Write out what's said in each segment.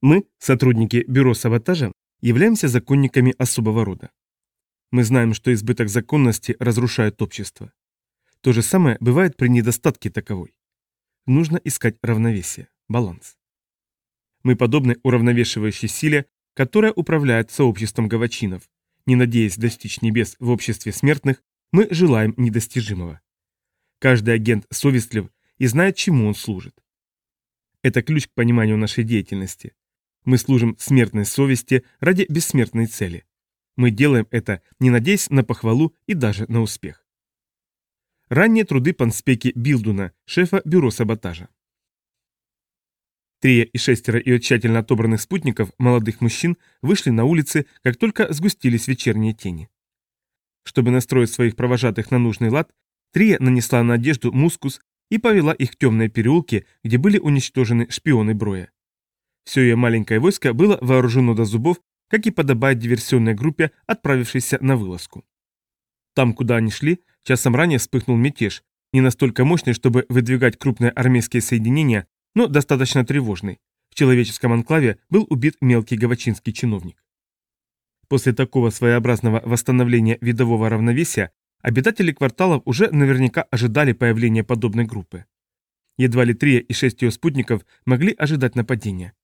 Мы, сотрудники бюро саботажа, являемся законниками особого рода. Мы знаем, что избыток законности разрушает общество. То же самое бывает при недостатке таковой. Нужно искать равновесие, баланс. Мы подобны уравновешивающей силе, которая управляет сообществом гавачинов. Не надеясь достичь небес в обществе смертных, мы желаем недостижимого. Каждый агент совестлив и знает, чему он служит. Это ключ к пониманию нашей деятельности. Мы служим смертной совести ради бессмертной цели. Мы делаем это, не надеясь на похвалу и даже на успех. Ранние труды Панспеки Билдуна, шефа бюро саботажа. Трия и шестеро ее тщательно отобранных спутников, молодых мужчин, вышли на улицы, как только сгустились вечерние тени. Чтобы настроить своих провожатых на нужный лад, Трия нанесла на одежду мускус и повела их в темные переулки, где были уничтожены шпионы Броя. Все ее маленькое войско было вооружено до зубов, как и подобает диверсионной группе, отправившейся на вылазку. Там, куда они шли, часом ранее вспыхнул мятеж, не настолько мощный, чтобы выдвигать крупные армейские соединения, но достаточно тревожный. В человеческом анклаве был убит мелкий гавачинский чиновник. После такого своеобразного восстановления видового равновесия обитатели кварталов уже наверняка ожидали появления подобной группы. Едва ли три и шесть ее спутников могли ожидать нападения.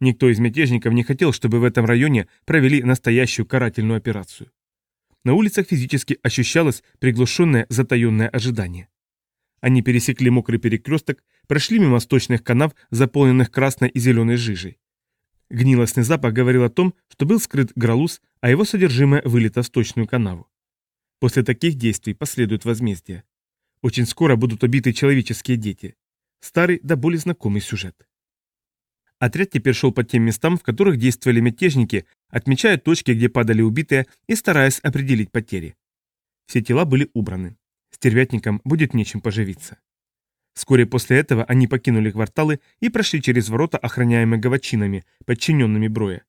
Никто из мятежников не хотел, чтобы в этом районе провели настоящую карательную операцию. На улицах физически ощущалось приглушенное затаенное ожидание. Они пересекли мокрый перекресток, прошли мимо сточных канав, заполненных красной и зеленой жижей. Гнилостный запах говорил о том, что был скрыт гралус, а его содержимое вылито в сточную канаву. После таких действий последует возмездие. Очень скоро будут убиты человеческие дети. Старый да более знакомый сюжет. Отряд теперь шел по тем местам, в которых действовали мятежники, отмечая точки, где падали убитые, и стараясь определить потери. Все тела были убраны. Стервятникам будет нечем поживиться. Вскоре после этого они покинули кварталы и прошли через ворота, охраняемые гавачинами, подчиненными Броя.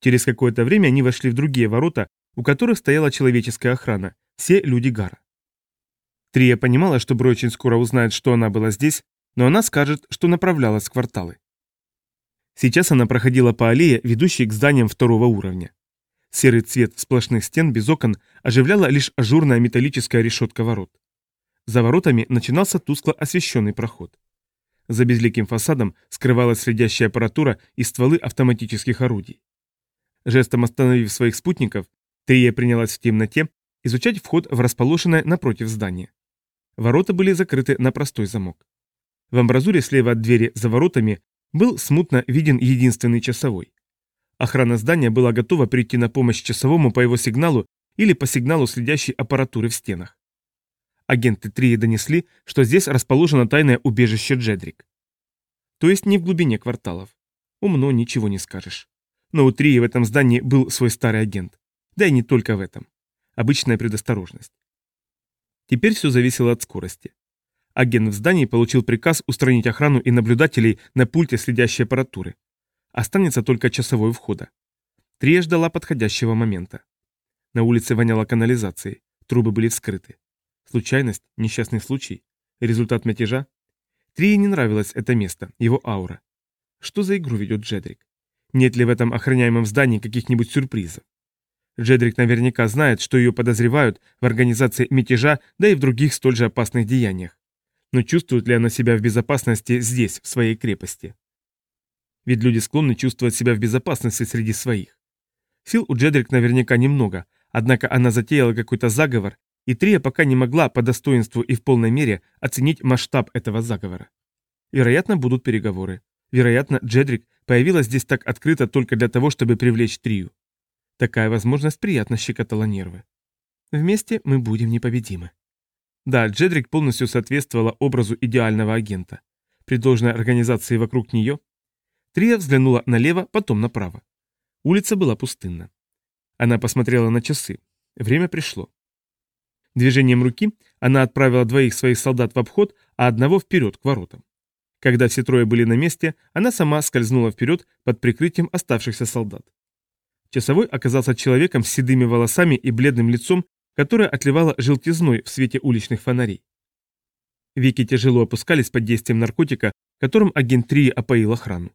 Через какое-то время они вошли в другие ворота, у которых стояла человеческая охрана, все люди Гара. Трия понимала, что Брой очень скоро узнает, что она была здесь, но она скажет, что направлялась в кварталы. Сейчас она проходила по аллее, ведущей к зданиям второго уровня. Серый цвет сплошных стен без окон оживляла лишь ажурная металлическая решетка ворот. За воротами начинался тускло освещенный проход. За безликим фасадом скрывалась следящая аппаратура и стволы автоматических орудий. Жестом остановив своих спутников, Трия принялась в темноте изучать вход в расположенное напротив здание. Ворота были закрыты на простой замок. В амбразуре слева от двери за воротами был смутно виден единственный часовой. Охрана здания была готова прийти на помощь часовому по его сигналу или по сигналу следящей аппаратуры в стенах. Агенты Трии донесли, что здесь расположено тайное убежище Джедрик. То есть не в глубине кварталов. Умно ничего не скажешь. Но у Трии в этом здании был свой старый агент. Да и не только в этом. Обычная предосторожность. Теперь все зависело от скорости. Агент в здании получил приказ устранить охрану и наблюдателей на пульте следящей аппаратуры. Останется только часовой входа. Трия ждала подходящего момента. На улице воняло канализацией, трубы были вскрыты. Случайность, несчастный случай, результат мятежа? Трии не нравилось это место, его аура. Что за игру ведет Джедрик? Нет ли в этом охраняемом здании каких-нибудь сюрпризов? Джедрик наверняка знает, что ее подозревают в организации мятежа, да и в других столь же опасных деяниях но чувствует ли она себя в безопасности здесь, в своей крепости? Ведь люди склонны чувствовать себя в безопасности среди своих. Сил у Джедрик наверняка немного, однако она затеяла какой-то заговор, и Трия пока не могла по достоинству и в полной мере оценить масштаб этого заговора. Вероятно, будут переговоры. Вероятно, Джедрик появилась здесь так открыто только для того, чтобы привлечь Трию. Такая возможность приятно щекотала нервы. Вместе мы будем непобедимы. Да, Джедрик полностью соответствовала образу идеального агента. При должной организации вокруг нее Трия взглянула налево, потом направо. Улица была пустынна. Она посмотрела на часы. Время пришло. Движением руки она отправила двоих своих солдат в обход, а одного вперед к воротам. Когда все трое были на месте, она сама скользнула вперед под прикрытием оставшихся солдат. Часовой оказался человеком с седыми волосами и бледным лицом которая отливала желтизной в свете уличных фонарей. Веки тяжело опускались под действием наркотика, которым агент Трии опоил охрану.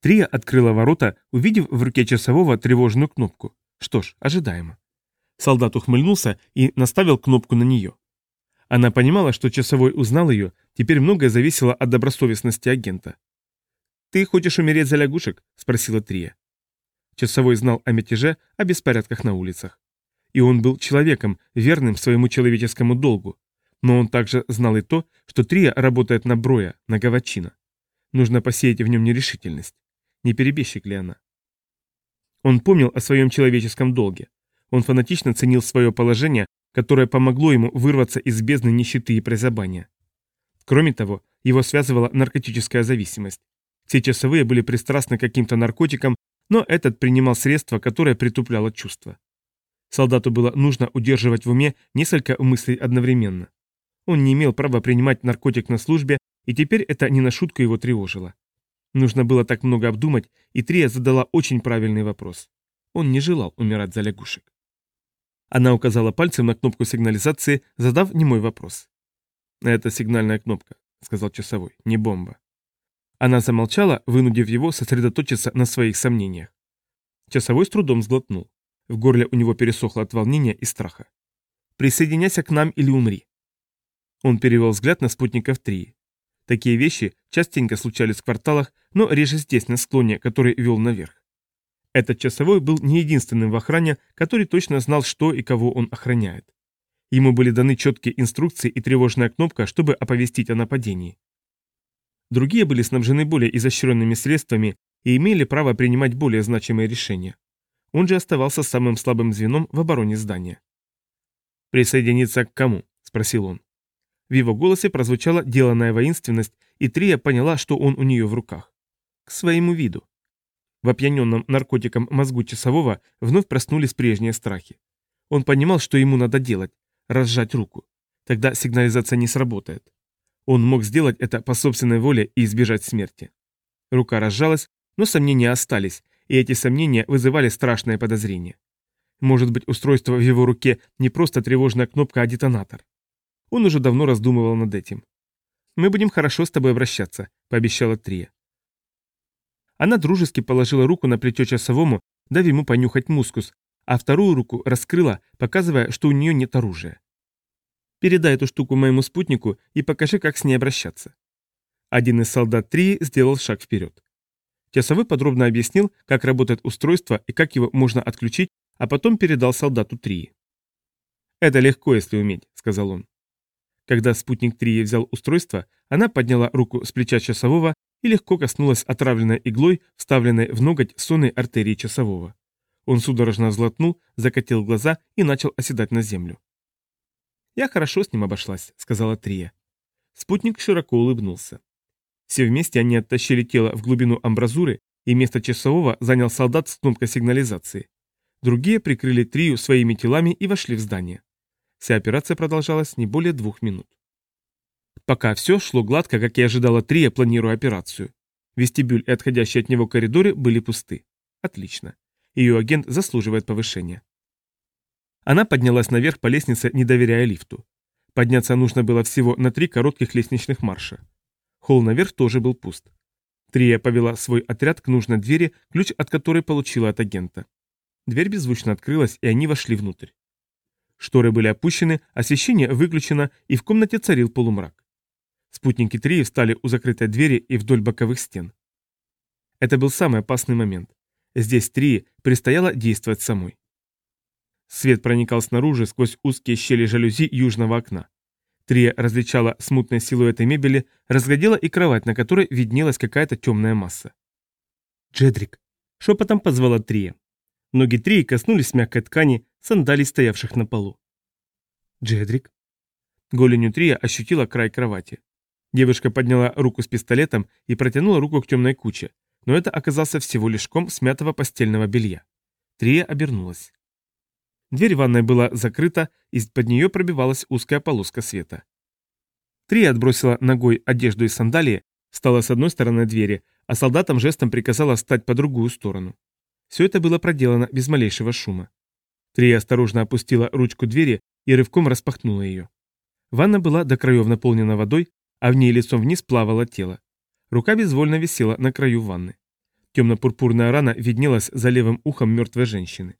Трия открыла ворота, увидев в руке часового тревожную кнопку. Что ж, ожидаемо. Солдат ухмыльнулся и наставил кнопку на нее. Она понимала, что часовой узнал ее, теперь многое зависело от добросовестности агента. «Ты хочешь умереть за лягушек?» – спросила Трия. Часовой знал о мятеже, о беспорядках на улицах. И он был человеком, верным своему человеческому долгу. Но он также знал и то, что Трия работает на Броя, на Гавачина. Нужно посеять в нем нерешительность. Не перебежчик ли она? Он помнил о своем человеческом долге. Он фанатично ценил свое положение, которое помогло ему вырваться из бездны нищеты и прозябания. Кроме того, его связывала наркотическая зависимость. Все часовые были пристрастны к каким-то наркотикам, но этот принимал средство, которое притупляло чувства. Солдату было нужно удерживать в уме несколько мыслей одновременно. Он не имел права принимать наркотик на службе, и теперь это не на шутку его тревожило. Нужно было так много обдумать, и Трия задала очень правильный вопрос. Он не желал умирать за лягушек. Она указала пальцем на кнопку сигнализации, задав немой вопрос. «Это сигнальная кнопка», — сказал часовой, — «не бомба». Она замолчала, вынудив его сосредоточиться на своих сомнениях. Часовой с трудом сглотнул. В горле у него пересохло от волнения и страха. «Присоединяйся к нам или умри». Он перевел взгляд на спутников Трии. Такие вещи частенько случались в кварталах, но реже здесь, на склоне, который вел наверх. Этот часовой был не единственным в охране, который точно знал, что и кого он охраняет. Ему были даны четкие инструкции и тревожная кнопка, чтобы оповестить о нападении. Другие были снабжены более изощренными средствами и имели право принимать более значимые решения. Он же оставался самым слабым звеном в обороне здания. «Присоединиться к кому?» – спросил он. В его голосе прозвучала деланная воинственность, и Трия поняла, что он у нее в руках. К своему виду. В опьяненном наркотиком мозгу часового вновь проснулись прежние страхи. Он понимал, что ему надо делать – разжать руку. Тогда сигнализация не сработает. Он мог сделать это по собственной воле и избежать смерти. Рука разжалась, но сомнения остались, и эти сомнения вызывали страшное подозрение. Может быть, устройство в его руке не просто тревожная кнопка, а детонатор. Он уже давно раздумывал над этим. «Мы будем хорошо с тобой обращаться», — пообещала Трия. Она дружески положила руку на плечо часовому, дав ему понюхать мускус, а вторую руку раскрыла, показывая, что у нее нет оружия. «Передай эту штуку моему спутнику и покажи, как с ней обращаться». Один из солдат Трии сделал шаг вперед. Часовой подробно объяснил, как работает устройство и как его можно отключить, а потом передал солдату Трии. «Это легко, если уметь», — сказал он. Когда спутник Трии взял устройство, она подняла руку с плеча часового и легко коснулась отравленной иглой, вставленной в ноготь сонной артерии часового. Он судорожно взлотнул, закатил глаза и начал оседать на землю. «Я хорошо с ним обошлась», — сказала Трия. Спутник широко улыбнулся. Все вместе они оттащили тело в глубину амбразуры, и место часового занял солдат с кнопкой сигнализации. Другие прикрыли Трию своими телами и вошли в здание. Вся операция продолжалась не более двух минут. Пока все шло гладко, как и ожидала Трия, планируя операцию. Вестибюль и отходящие от него коридоры были пусты. Отлично. Ее агент заслуживает повышения. Она поднялась наверх по лестнице, не доверяя лифту. Подняться нужно было всего на три коротких лестничных марша. Холл наверх тоже был пуст. Трия повела свой отряд к нужной двери, ключ от которой получила от агента. Дверь беззвучно открылась, и они вошли внутрь. Шторы были опущены, освещение выключено, и в комнате царил полумрак. Спутники Трии встали у закрытой двери и вдоль боковых стен. Это был самый опасный момент. Здесь Трии предстояло действовать самой. Свет проникал снаружи сквозь узкие щели жалюзи южного окна. Трия различала смутные силуэты мебели, разглядела и кровать, на которой виднелась какая-то темная масса. «Джедрик!» — шепотом позвала Трия. Ноги Трии коснулись мягкой ткани, сандалий, стоявших на полу. «Джедрик?» Голенью Трия ощутила край кровати. Девушка подняла руку с пистолетом и протянула руку к темной куче, но это оказался всего лишь ком смятого постельного белья. Трия обернулась. Дверь ванной была закрыта, из-под нее пробивалась узкая полоска света. Трия отбросила ногой одежду и сандалии, встала с одной стороны двери, а солдатам жестом приказала встать по другую сторону. Все это было проделано без малейшего шума. Трия осторожно опустила ручку двери и рывком распахнула ее. Ванна была до краев наполнена водой, а в ней лицом вниз плавало тело. Рука безвольно висела на краю ванны. Темно-пурпурная рана виднелась за левым ухом мертвой женщины.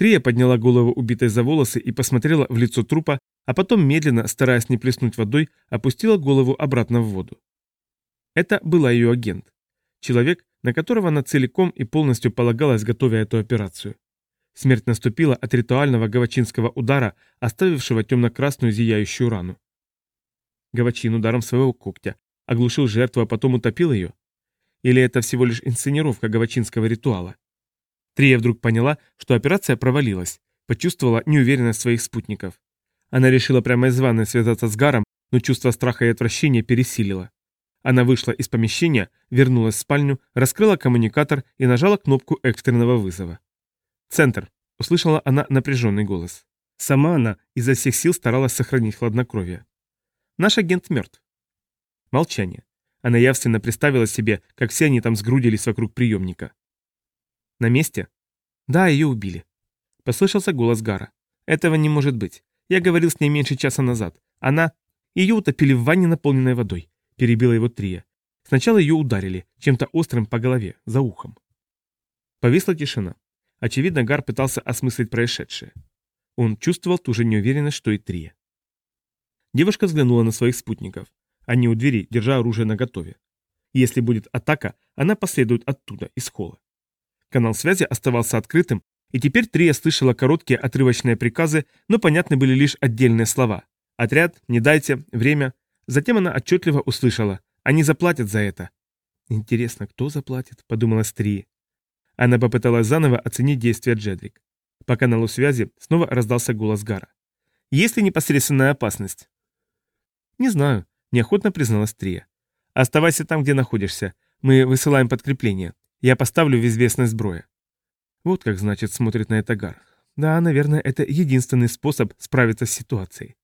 Трия подняла голову убитой за волосы и посмотрела в лицо трупа, а потом медленно, стараясь не плеснуть водой, опустила голову обратно в воду. Это была ее агент. Человек, на которого она целиком и полностью полагалась, готовя эту операцию. Смерть наступила от ритуального гавачинского удара, оставившего темно-красную зияющую рану. Гавачин ударом своего когтя оглушил жертву, а потом утопил ее? Или это всего лишь инсценировка гавачинского ритуала? Трия вдруг поняла, что операция провалилась, почувствовала неуверенность своих спутников. Она решила прямо из ванной связаться с Гаром, но чувство страха и отвращения пересилило. Она вышла из помещения, вернулась в спальню, раскрыла коммуникатор и нажала кнопку экстренного вызова. «Центр», — услышала она напряженный голос. Сама она изо всех сил старалась сохранить хладнокровие. «Наш агент мертв». Молчание. Она явственно представила себе, как все они там сгрудились вокруг приемника. На месте? Да, ее убили. Послышался голос Гара. Этого не может быть. Я говорил с ней меньше часа назад. Она... Ее утопили в ванне, наполненной водой. Перебила его Трия. Сначала ее ударили, чем-то острым по голове, за ухом. Повисла тишина. Очевидно, Гар пытался осмыслить происшедшее. Он чувствовал ту же неуверенность, что и Трия. Девушка взглянула на своих спутников. Они у двери, держа оружие наготове. Если будет атака, она последует оттуда, из холла. Канал связи оставался открытым, и теперь Трия слышала короткие отрывочные приказы, но понятны были лишь отдельные слова. «Отряд», «Не дайте», «Время». Затем она отчетливо услышала «Они заплатят за это». «Интересно, кто заплатит?» – подумала Трия. Она попыталась заново оценить действия Джедрик. По каналу связи снова раздался голос Гара. «Есть ли непосредственная опасность?» «Не знаю», – неохотно призналась Трия. «Оставайся там, где находишься. Мы высылаем подкрепление. Я поставлю в известность Броя. Вот как, значит, смотрит на это Гар. Да, наверное, это единственный способ справиться с ситуацией.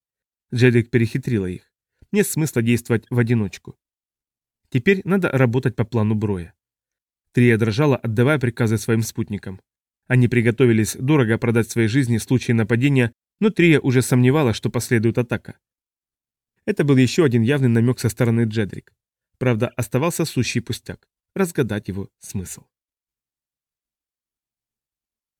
Джедрик перехитрила их. Нет смысла действовать в одиночку. Теперь надо работать по плану Броя. Трия дрожала, отдавая приказы своим спутникам. Они приготовились дорого продать свои жизни в случае нападения, но Трия уже сомневалась, что последует атака. Это был еще один явный намек со стороны Джедрик. Правда, оставался сущий пустяк разгадать его смысл.